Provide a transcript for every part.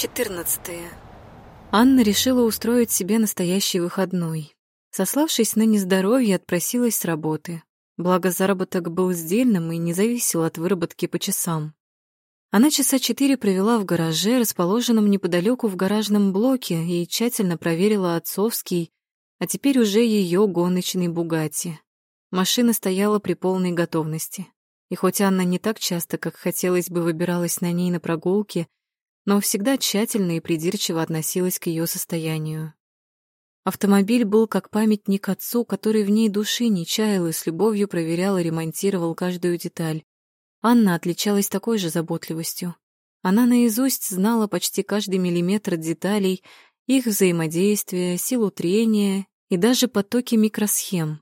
14. Анна решила устроить себе настоящий выходной. Сославшись на нездоровье, отпросилась с работы. Благо, заработок был сдельным и не зависел от выработки по часам. Она часа четыре провела в гараже, расположенном неподалеку в гаражном блоке, и тщательно проверила отцовский, а теперь уже ее гоночный «Бугатти». Машина стояла при полной готовности. И хоть Анна не так часто, как хотелось бы, выбиралась на ней на прогулки, но всегда тщательно и придирчиво относилась к ее состоянию. Автомобиль был как памятник отцу, который в ней души не чаял и с любовью проверял и ремонтировал каждую деталь. Анна отличалась такой же заботливостью. Она наизусть знала почти каждый миллиметр деталей, их взаимодействия, силу трения и даже потоки микросхем.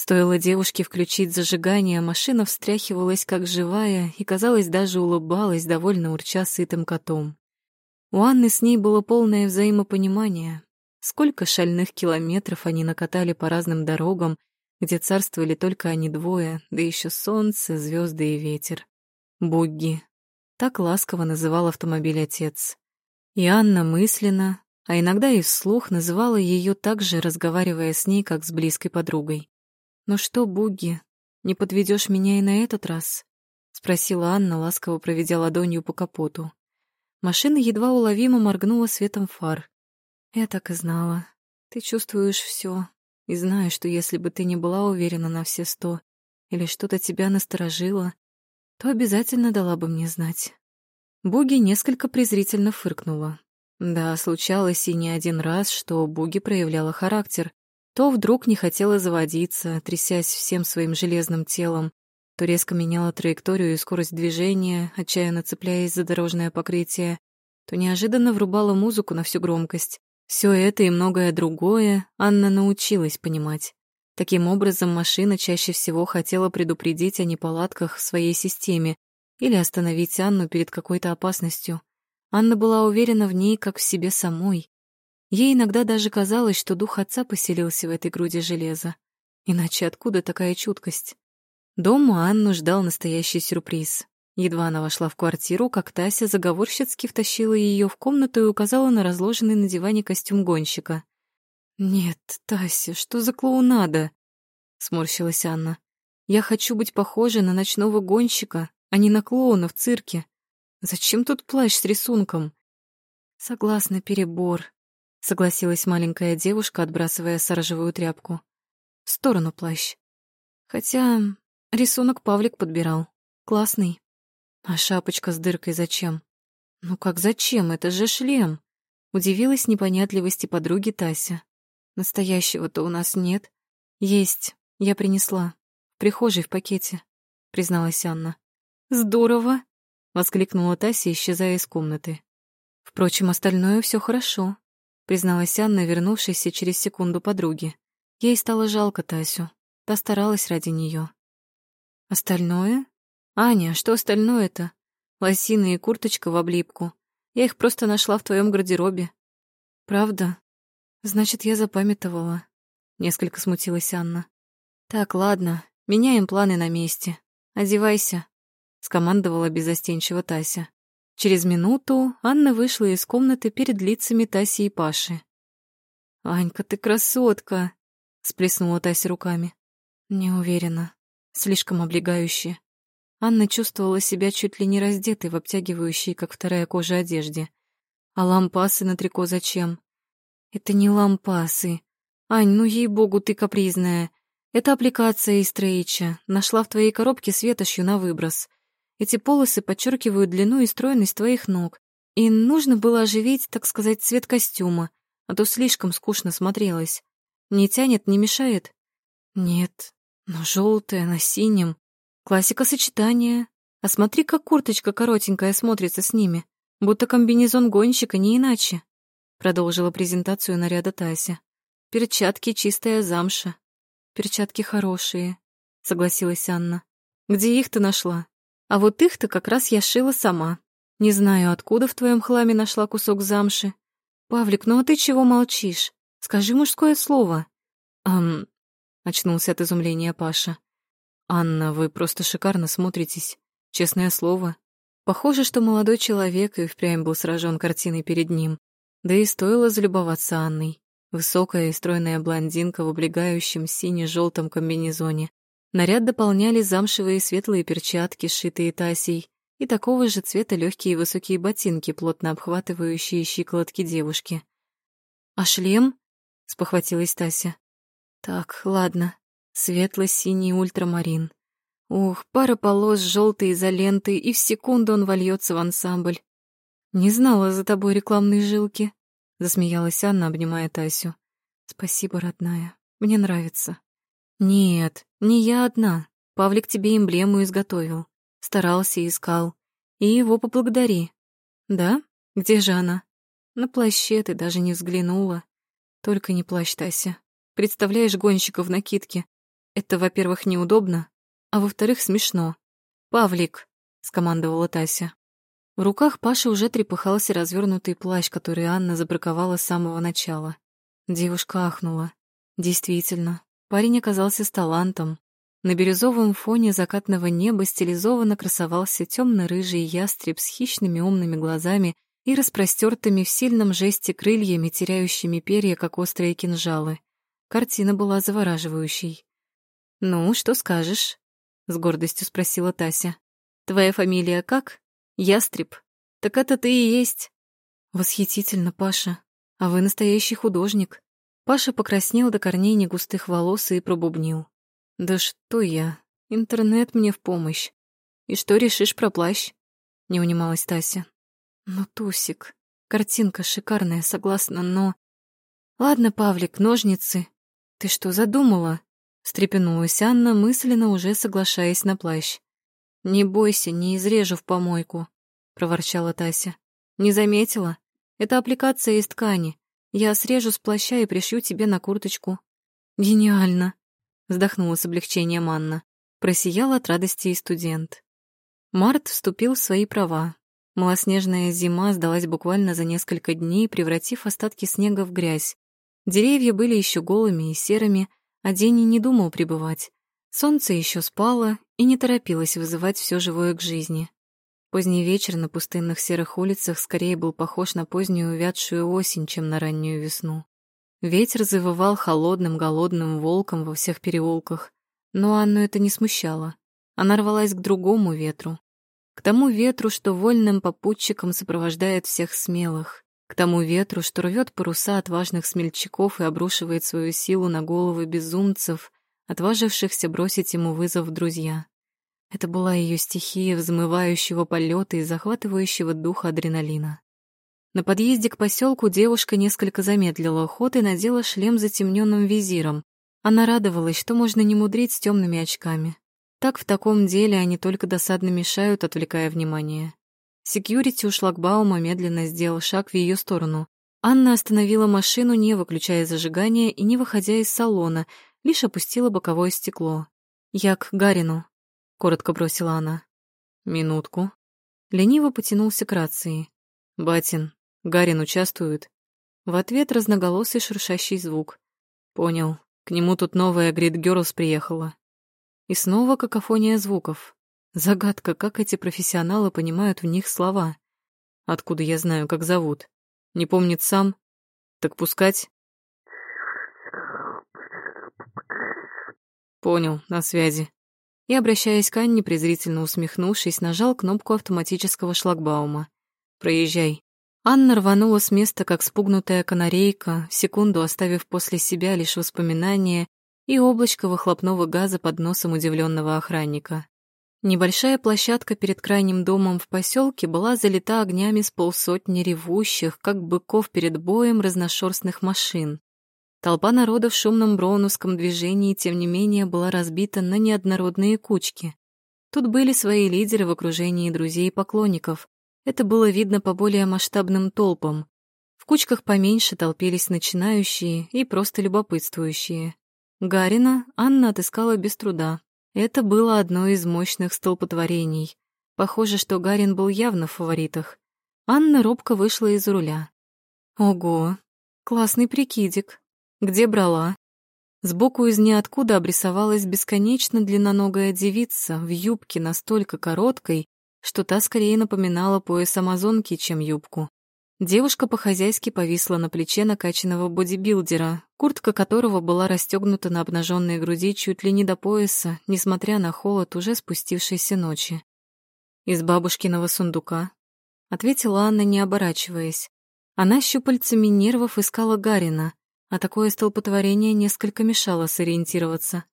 Стоило девушке включить зажигание, машина встряхивалась как живая и, казалось, даже улыбалась, довольно урча сытым котом. У Анны с ней было полное взаимопонимание. Сколько шальных километров они накатали по разным дорогам, где царствовали только они двое, да еще солнце, звезды и ветер. Бугги. Так ласково называл автомобиль отец. И Анна мысленно, а иногда и вслух называла ее так же, разговаривая с ней, как с близкой подругой. «Ну что, Буги, не подведешь меня и на этот раз?» — спросила Анна, ласково проведя ладонью по капоту. Машина едва уловимо моргнула светом фар. «Я так и знала. Ты чувствуешь все, и знаю, что если бы ты не была уверена на все сто, или что-то тебя насторожило, то обязательно дала бы мне знать». Буги несколько презрительно фыркнула. Да, случалось и не один раз, что Буги проявляла характер, то вдруг не хотела заводиться, трясясь всем своим железным телом, то резко меняла траекторию и скорость движения, отчаянно цепляясь за дорожное покрытие, то неожиданно врубала музыку на всю громкость. Все это и многое другое Анна научилась понимать. Таким образом, машина чаще всего хотела предупредить о неполадках в своей системе или остановить Анну перед какой-то опасностью. Анна была уверена в ней, как в себе самой, Ей иногда даже казалось, что дух отца поселился в этой груди железа. Иначе откуда такая чуткость? Дома Анну ждал настоящий сюрприз. Едва она вошла в квартиру, как Тася заговорщицки втащила ее в комнату и указала на разложенный на диване костюм гонщика. «Нет, Тася, что за клоунада?» — сморщилась Анна. «Я хочу быть похожа на ночного гонщика, а не на клоуна в цирке. Зачем тут плащ с рисунком?» «Согласна, перебор», — согласилась маленькая девушка, отбрасывая саржевую тряпку. «В сторону плащ. Хотя рисунок Павлик подбирал. Классный. А шапочка с дыркой зачем? Ну как зачем? Это же шлем!» Удивилась непонятливости подруги Тася. «Настоящего-то у нас нет. Есть. Я принесла. В прихожей в пакете», — призналась Анна. «Здорово!» — воскликнула Тася, исчезая из комнаты. «Впрочем, остальное все хорошо призналась Анна, вернувшаяся через секунду подруги. Ей стало жалко Тасю. Та старалась ради нее. Остальное? Аня, что остальное-то? Лосины и курточка в облипку. Я их просто нашла в твоем гардеробе. Правда? Значит, я запамятовала. Несколько смутилась Анна. Так, ладно, меняем планы на месте. Одевайся, скомандовала безостенчиво Тася. Через минуту Анна вышла из комнаты перед лицами Таси и Паши. «Анька, ты красотка!» — сплеснула Тася руками. «Не уверена. Слишком облегающая». Анна чувствовала себя чуть ли не раздетой в обтягивающей, как вторая кожа, одежде. «А лампасы на трико зачем?» «Это не лампасы. Ань, ну ей-богу, ты капризная. Это аппликация из Трейча. Нашла в твоей коробке светошью на выброс. Эти полосы подчеркивают длину и стройность твоих ног. И нужно было оживить, так сказать, цвет костюма, а то слишком скучно смотрелось. Не тянет, не мешает? Нет, но желтое на синем. Классика сочетания. А смотри, как курточка коротенькая смотрится с ними. Будто комбинезон гонщика, не иначе. Продолжила презентацию наряда Тася. Перчатки чистая замша. Перчатки хорошие, согласилась Анна. Где их ты нашла? А вот их-то как раз я шила сама. Не знаю, откуда в твоем хламе нашла кусок замши. Павлик, ну а ты чего молчишь? Скажи мужское слово. Ам... Очнулся от изумления Паша. «Анна, вы просто шикарно смотритесь. Честное слово. Похоже, что молодой человек и впрямь был сражен картиной перед ним. Да и стоило залюбоваться Анной. Высокая и стройная блондинка в облегающем сине-желтом комбинезоне. Наряд дополняли замшевые светлые перчатки, сшитые Тасей, и такого же цвета легкие высокие ботинки, плотно обхватывающие щиколотки девушки. «А шлем?» — спохватилась Тася. «Так, ладно. Светло-синий ультрамарин. Ух, пара полос желтой изоленты, и в секунду он вольется в ансамбль. Не знала за тобой рекламные жилки, засмеялась Анна, обнимая Тасю. Спасибо, родная. Мне нравится. Нет, не я одна. Павлик тебе эмблему изготовил. Старался и искал. И его поблагодари. Да? Где же она? На плаще ты даже не взглянула. Только не плащ, Тася. Представляешь гонщиков в накидке? Это, во-первых, неудобно, а во-вторых, смешно. «Павлик!» — скомандовала Тася. В руках Паши уже трепыхался развернутый плащ, который Анна забраковала с самого начала. Девушка ахнула. Действительно, парень оказался с талантом. На бирюзовом фоне закатного неба стилизованно красовался темно-рыжий ястреб с хищными умными глазами и распростертыми в сильном жесте крыльями, теряющими перья, как острые кинжалы. Картина была завораживающей. «Ну, что скажешь?» с гордостью спросила Тася. Твоя фамилия как? Ястреб. Так это ты и есть. Восхитительно, Паша. А вы настоящий художник. Паша покраснел до корней негустых волос и пробубнил. Да что я? Интернет мне в помощь. И что решишь про плащ? Не унималась Тася. Ну, Тусик, картинка шикарная, согласна, но... Ладно, Павлик, ножницы. Ты что задумала? встрепенулась Анна, мысленно уже соглашаясь на плащ. «Не бойся, не изрежу в помойку», — проворчала Тася. «Не заметила? Это аппликация из ткани. Я срежу с плаща и пришью тебе на курточку». «Гениально!» — вздохнула с облегчением Анна. Просиял от радости и студент. Март вступил в свои права. Малоснежная зима сдалась буквально за несколько дней, превратив остатки снега в грязь. Деревья были еще голыми и серыми, а день и не думал пребывать. Солнце еще спало и не торопилось вызывать все живое к жизни. Поздний вечер на пустынных серых улицах скорее был похож на позднюю увядшую осень, чем на раннюю весну. Ветер завывал холодным, голодным волком во всех переулках, но Анну это не смущало. Она рвалась к другому ветру, к тому ветру, что вольным попутчиком сопровождает всех смелых, к тому ветру, что рвет паруса отважных смельчаков и обрушивает свою силу на головы безумцев, отважившихся бросить ему вызов друзья. Это была ее стихия взмывающего полета и захватывающего духа адреналина. На подъезде к поселку девушка несколько замедлила ход и надела шлем с затемненным визиром. Она радовалась, что можно не мудрить с темными очками. Так в таком деле они только досадно мешают, отвлекая внимание. Секьюрити у шлагбаума медленно сделал шаг в ее сторону. Анна остановила машину, не выключая зажигание и не выходя из салона, лишь опустила боковое стекло. «Я к Гарину», — коротко бросила она. «Минутку». Лениво потянулся к рации. «Батин, Гарин участвует?» В ответ разноголосый шуршащий звук. «Понял. К нему тут новая Грид Гёрлс приехала». И снова какофония звуков. Загадка, как эти профессионалы понимают в них слова. Откуда я знаю, как зовут? Не помнит сам? Так пускать? Понял, на связи. И, обращаясь к Анне, презрительно усмехнувшись, нажал кнопку автоматического шлагбаума. «Проезжай». Анна рванула с места, как спугнутая канарейка, секунду оставив после себя лишь воспоминания и облачко выхлопного газа под носом удивленного охранника. Небольшая площадка перед крайним домом в поселке была залита огнями с полсотни ревущих, как быков перед боем, разношерстных машин. Толпа народа в шумном броуновском движении, тем не менее, была разбита на неоднородные кучки. Тут были свои лидеры в окружении друзей и поклонников. Это было видно по более масштабным толпам. В кучках поменьше толпились начинающие и просто любопытствующие. Гарина Анна отыскала без труда. Это было одно из мощных столпотворений. Похоже, что Гарин был явно в фаворитах. Анна робко вышла из руля. Ого, классный прикидик. Где брала? Сбоку из ниоткуда обрисовалась бесконечно длинноногая девица в юбке настолько короткой, что та скорее напоминала пояс амазонки, чем юбку. Девушка по-хозяйски повисла на плече накачанного бодибилдера, куртка которого была расстегнута на обнаженной груди чуть ли не до пояса, несмотря на холод уже спустившейся ночи. «Из бабушкиного сундука», — ответила Анна, не оборачиваясь. Она щупальцами нервов искала Гарина, а такое столпотворение несколько мешало сориентироваться.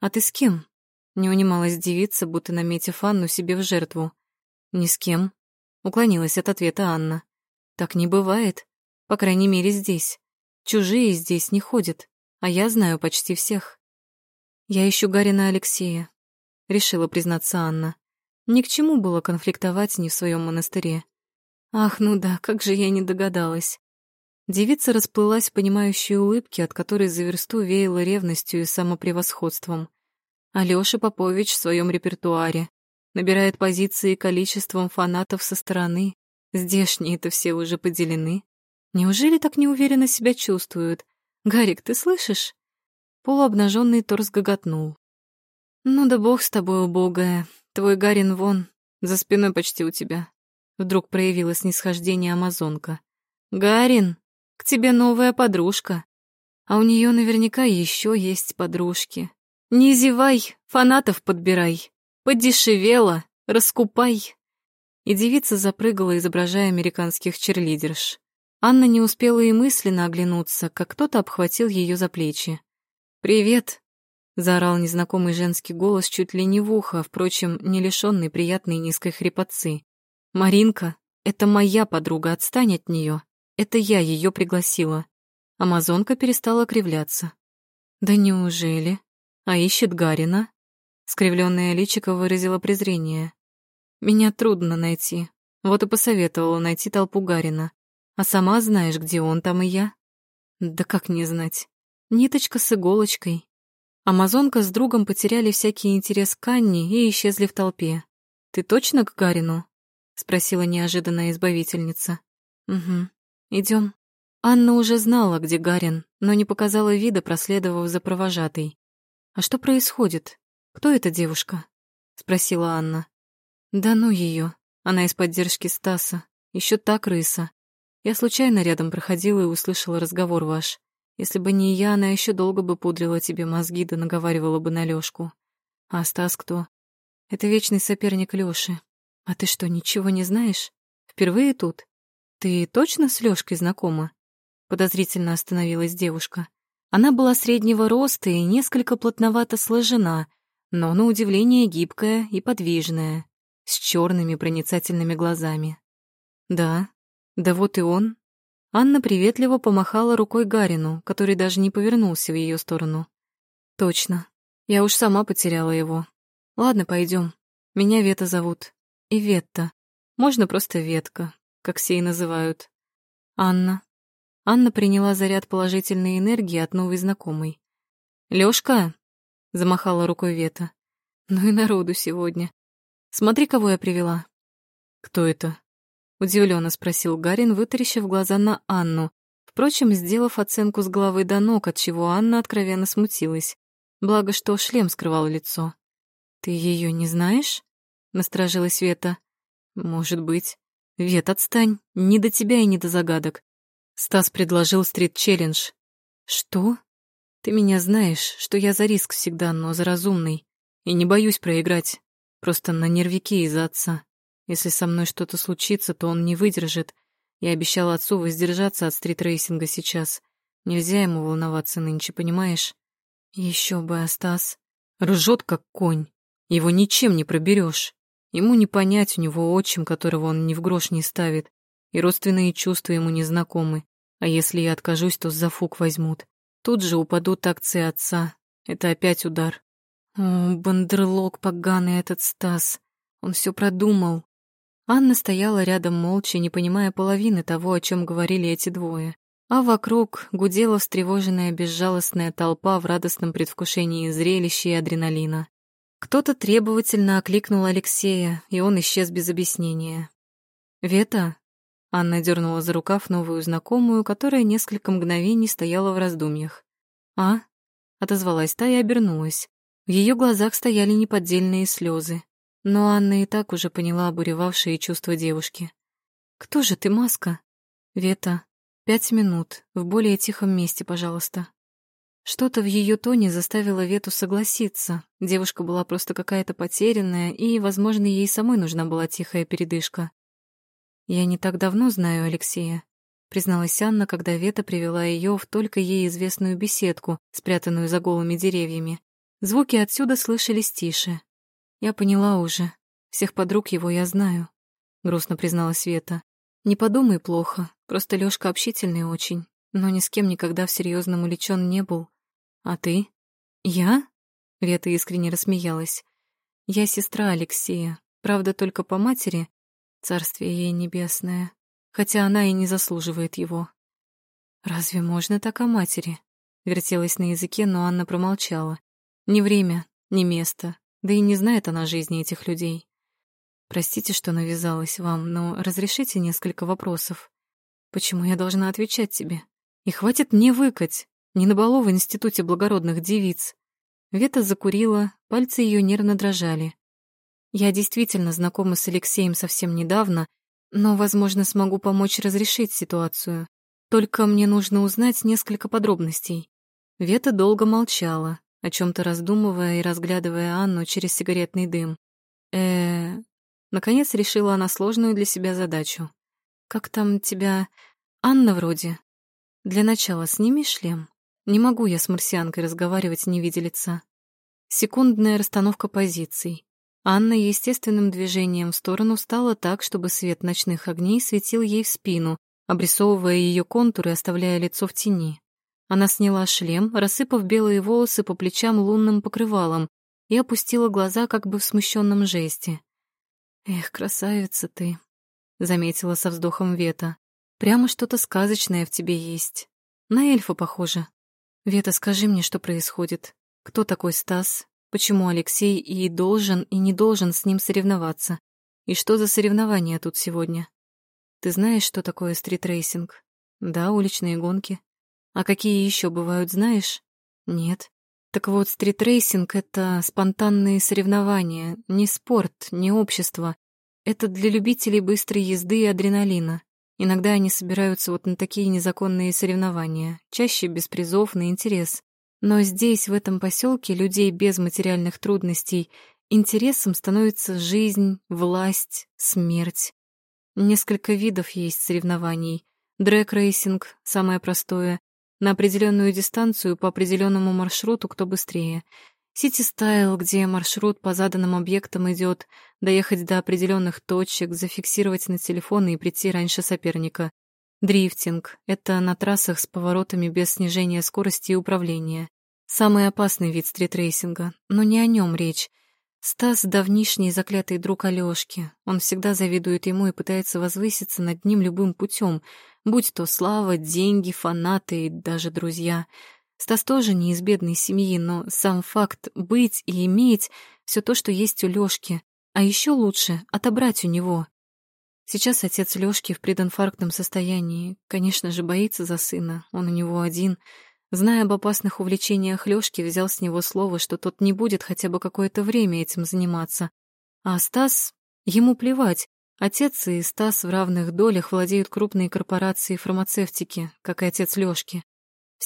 «А ты с кем?» — не унималась девица, будто наметив Анну себе в жертву. «Ни с кем», — уклонилась от ответа Анна. Так не бывает. По крайней мере, здесь. Чужие здесь не ходят, а я знаю почти всех. Я ищу Гарина Алексея, решила признаться Анна. Ни к чему было конфликтовать не в своем монастыре. Ах, ну да, как же я не догадалась. Девица расплылась в понимающей улыбке, от которой за версту веяло ревностью и самопревосходством. Алёша Попович в своем репертуаре набирает позиции количеством фанатов со стороны, Здешние-то все уже поделены. Неужели так неуверенно себя чувствуют? Гарик, ты слышишь? Полуобнаженный торс гоготнул. Ну да бог с тобой, убогая. Твой Гарин вон, за спиной почти у тебя. Вдруг проявила снисхождение амазонка. Гарин, к тебе новая подружка. А у нее наверняка еще есть подружки. Не зевай, фанатов подбирай. Подешевела, раскупай и девица запрыгала, изображая американских черлидерш. Анна не успела и мысленно оглянуться, как кто-то обхватил ее за плечи. «Привет!» — заорал незнакомый женский голос чуть ли не в ухо, впрочем, не лишенный приятной низкой хрипотцы. «Маринка, это моя подруга, отстань от нее. Это я ее пригласила». Амазонка перестала кривляться. «Да неужели? А ищет Гарина?» Скривленное личико выразило презрение. Меня трудно найти. Вот и посоветовала найти толпу Гарина. А сама знаешь, где он, там и я. Да как не знать. Ниточка с иголочкой. Амазонка с другом потеряли всякий интерес к Анне и исчезли в толпе. «Ты точно к Гарину?» — спросила неожиданная избавительница. «Угу. Идем. Анна уже знала, где Гарин, но не показала вида, проследовав за провожатой. «А что происходит? Кто эта девушка?» — спросила Анна. Да ну ее, она из поддержки Стаса, еще та крыса. Я случайно рядом проходила и услышала разговор ваш. Если бы не я, она еще долго бы пудрила тебе мозги да наговаривала бы на Лёшку. А Стас кто? Это вечный соперник Лёши. А ты что, ничего не знаешь? Впервые тут? Ты точно с Лёшкой знакома? Подозрительно остановилась девушка. Она была среднего роста и несколько плотновато сложена, но на удивление гибкая и подвижная с черными проницательными глазами. «Да, да вот и он». Анна приветливо помахала рукой Гарину, который даже не повернулся в ее сторону. «Точно. Я уж сама потеряла его. Ладно, пойдем. Меня Вета зовут. И Ветта. Можно просто Ветка, как все и называют. Анна». Анна приняла заряд положительной энергии от новой знакомой. «Лёшка!» — замахала рукой Вета. «Ну и народу сегодня. Смотри, кого я привела». «Кто это?» — удивленно спросил Гарин, вытаращив глаза на Анну, впрочем, сделав оценку с головы до ног, от чего Анна откровенно смутилась. Благо, что шлем скрывал лицо. «Ты ее не знаешь?» — насторожилась Вета. «Может быть. Вет, отстань. Не до тебя и не до загадок. Стас предложил стрит-челлендж. Что? Ты меня знаешь, что я за риск всегда, но за разумный. И не боюсь проиграть. Просто на нервике из-за отца. Если со мной что-то случится, то он не выдержит. Я обещал отцу воздержаться от стритрейсинга сейчас. Нельзя ему волноваться нынче, понимаешь? Еще бы, Астас. Ржет, как конь. Его ничем не проберешь. Ему не понять, у него отчим, которого он ни в грош не ставит. И родственные чувства ему не знакомы. А если я откажусь, то за фук возьмут. Тут же упадут акции отца. Это опять удар. О, бандерлог поганый этот Стас. Он все продумал. Анна стояла рядом молча, не понимая половины того, о чем говорили эти двое. А вокруг гудела встревоженная безжалостная толпа в радостном предвкушении зрелища и адреналина. Кто-то требовательно окликнул Алексея, и он исчез без объяснения. «Вета?» Анна дернула за рукав новую знакомую, которая несколько мгновений стояла в раздумьях. «А?» — отозвалась та и обернулась. В ее глазах стояли неподдельные слезы. Но Анна и так уже поняла обуревавшие чувства девушки. «Кто же ты, Маска?» «Вета, пять минут, в более тихом месте, пожалуйста». Что-то в ее тоне заставило Вету согласиться. Девушка была просто какая-то потерянная, и, возможно, ей самой нужна была тихая передышка. «Я не так давно знаю Алексея», — призналась Анна, когда Вета привела ее в только ей известную беседку, спрятанную за голыми деревьями. Звуки отсюда слышались тише. «Я поняла уже. Всех подруг его я знаю», — грустно призналась Вета. «Не подумай плохо, просто Лёшка общительный очень, но ни с кем никогда в серьезном увлечен не был. А ты?» «Я?» — Вета искренне рассмеялась. «Я сестра Алексея, правда, только по матери, царствие ей небесное, хотя она и не заслуживает его». «Разве можно так о матери?» — вертелась на языке, но Анна промолчала. «Не время, не место, да и не знает она жизни этих людей. Простите, что навязалась вам, но разрешите несколько вопросов. Почему я должна отвечать тебе? И хватит мне выкать. Не на балу в Институте благородных девиц. Вета закурила, пальцы ее нервно дрожали. Я действительно знакома с Алексеем совсем недавно, но, возможно, смогу помочь разрешить ситуацию. Только мне нужно узнать несколько подробностей. Вета долго молчала, о чем то раздумывая и разглядывая Анну через сигаретный дым. э Наконец решила она сложную для себя задачу. «Как там тебя... Анна вроде?» «Для начала сними шлем. Не могу я с марсианкой разговаривать, не видя лица». Секундная расстановка позиций. Анна естественным движением в сторону стала так, чтобы свет ночных огней светил ей в спину, обрисовывая ее контуры, оставляя лицо в тени. Она сняла шлем, рассыпав белые волосы по плечам лунным покрывалом, и опустила глаза как бы в смущенном жесте. «Эх, красавица ты», — заметила со вздохом Вета. «Прямо что-то сказочное в тебе есть. На эльфа похоже. Вета, скажи мне, что происходит. Кто такой Стас? Почему Алексей и должен, и не должен с ним соревноваться? И что за соревнования тут сегодня? Ты знаешь, что такое стритрейсинг? Да, уличные гонки. А какие еще бывают, знаешь? Нет. Так вот, стритрейсинг — это спонтанные соревнования, не спорт, не общество. Это для любителей быстрой езды и адреналина. Иногда они собираются вот на такие незаконные соревнования, чаще без призов на интерес. Но здесь, в этом поселке, людей без материальных трудностей интересом становится жизнь, власть, смерть. Несколько видов есть соревнований. Дрэг-рейсинг — самое простое, на определенную дистанцию по определенному маршруту, кто быстрее. Сити-стайл, где маршрут по заданным объектам идет, доехать до определенных точек, зафиксировать на телефон и прийти раньше соперника. Дрифтинг — это на трассах с поворотами без снижения скорости и управления. Самый опасный вид стритрейсинга, но не о нем речь. Стас — давнишний заклятый друг Алёшки. Он всегда завидует ему и пытается возвыситься над ним любым путем — будь то слава, деньги, фанаты и даже друзья. Стас тоже не из бедной семьи, но сам факт быть и иметь все то, что есть у Лёшки, а еще лучше — отобрать у него. Сейчас отец Лёшки в прединфарктном состоянии, конечно же, боится за сына, он у него один. Зная об опасных увлечениях Лёшки, взял с него слово, что тот не будет хотя бы какое-то время этим заниматься. А Стас... Ему плевать, Отец и Стас в равных долях владеют крупной корпорацией фармацевтики, как и отец Лёшки.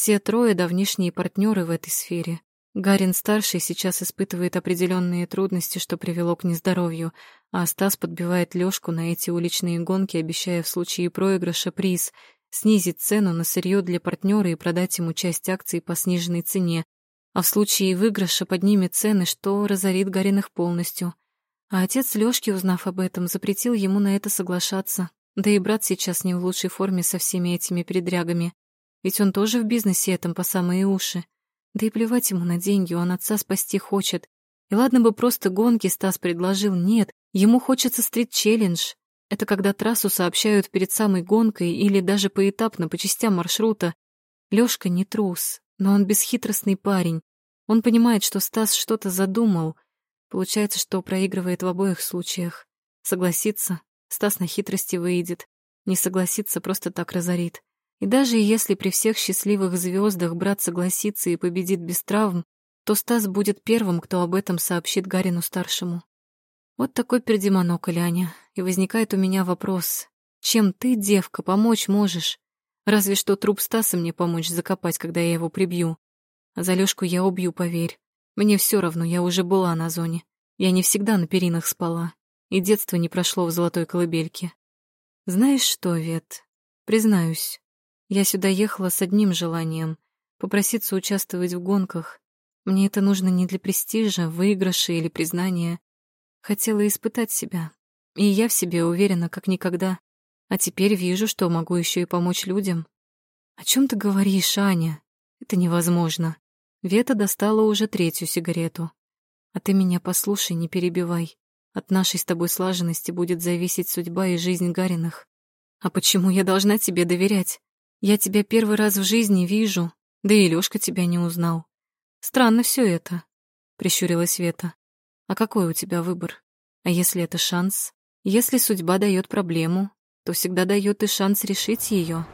Все трое давнишние партнеры в этой сфере. Гарин-старший сейчас испытывает определенные трудности, что привело к нездоровью, а Стас подбивает Лёшку на эти уличные гонки, обещая в случае проигрыша приз — снизить цену на сырье для партнера и продать ему часть акций по сниженной цене, а в случае выигрыша поднимет цены, что разорит Гариных полностью — а отец Лёшки, узнав об этом, запретил ему на это соглашаться. Да и брат сейчас не в лучшей форме со всеми этими передрягами. Ведь он тоже в бизнесе этом по самые уши. Да и плевать ему на деньги, он отца спасти хочет. И ладно бы просто гонки Стас предложил, нет, ему хочется стрит-челлендж. Это когда трассу сообщают перед самой гонкой или даже поэтапно по частям маршрута. Лёшка не трус, но он бесхитростный парень. Он понимает, что Стас что-то задумал — Получается, что проигрывает в обоих случаях. Согласится, Стас на хитрости выйдет. Не согласится, просто так разорит. И даже если при всех счастливых звездах брат согласится и победит без травм, то Стас будет первым, кто об этом сообщит Гарину-старшему. Вот такой пердемонокль, Аня. И возникает у меня вопрос. Чем ты, девка, помочь можешь? Разве что труп Стаса мне помочь закопать, когда я его прибью. А за Лёшку я убью, поверь. Мне все равно, я уже была на зоне. Я не всегда на перинах спала. И детство не прошло в золотой колыбельке. Знаешь что, Вет, признаюсь, я сюда ехала с одним желанием — попроситься участвовать в гонках. Мне это нужно не для престижа, выигрыша или признания. Хотела испытать себя. И я в себе уверена, как никогда. А теперь вижу, что могу еще и помочь людям. О чем ты говоришь, Аня? Это невозможно. Вета достала уже третью сигарету. А ты меня послушай, не перебивай. От нашей с тобой слаженности будет зависеть судьба и жизнь Гариных. А почему я должна тебе доверять? Я тебя первый раз в жизни вижу, да и Лёшка тебя не узнал. Странно все это, прищурилась Вета. А какой у тебя выбор? А если это шанс? Если судьба дает проблему, то всегда дает и шанс решить ее.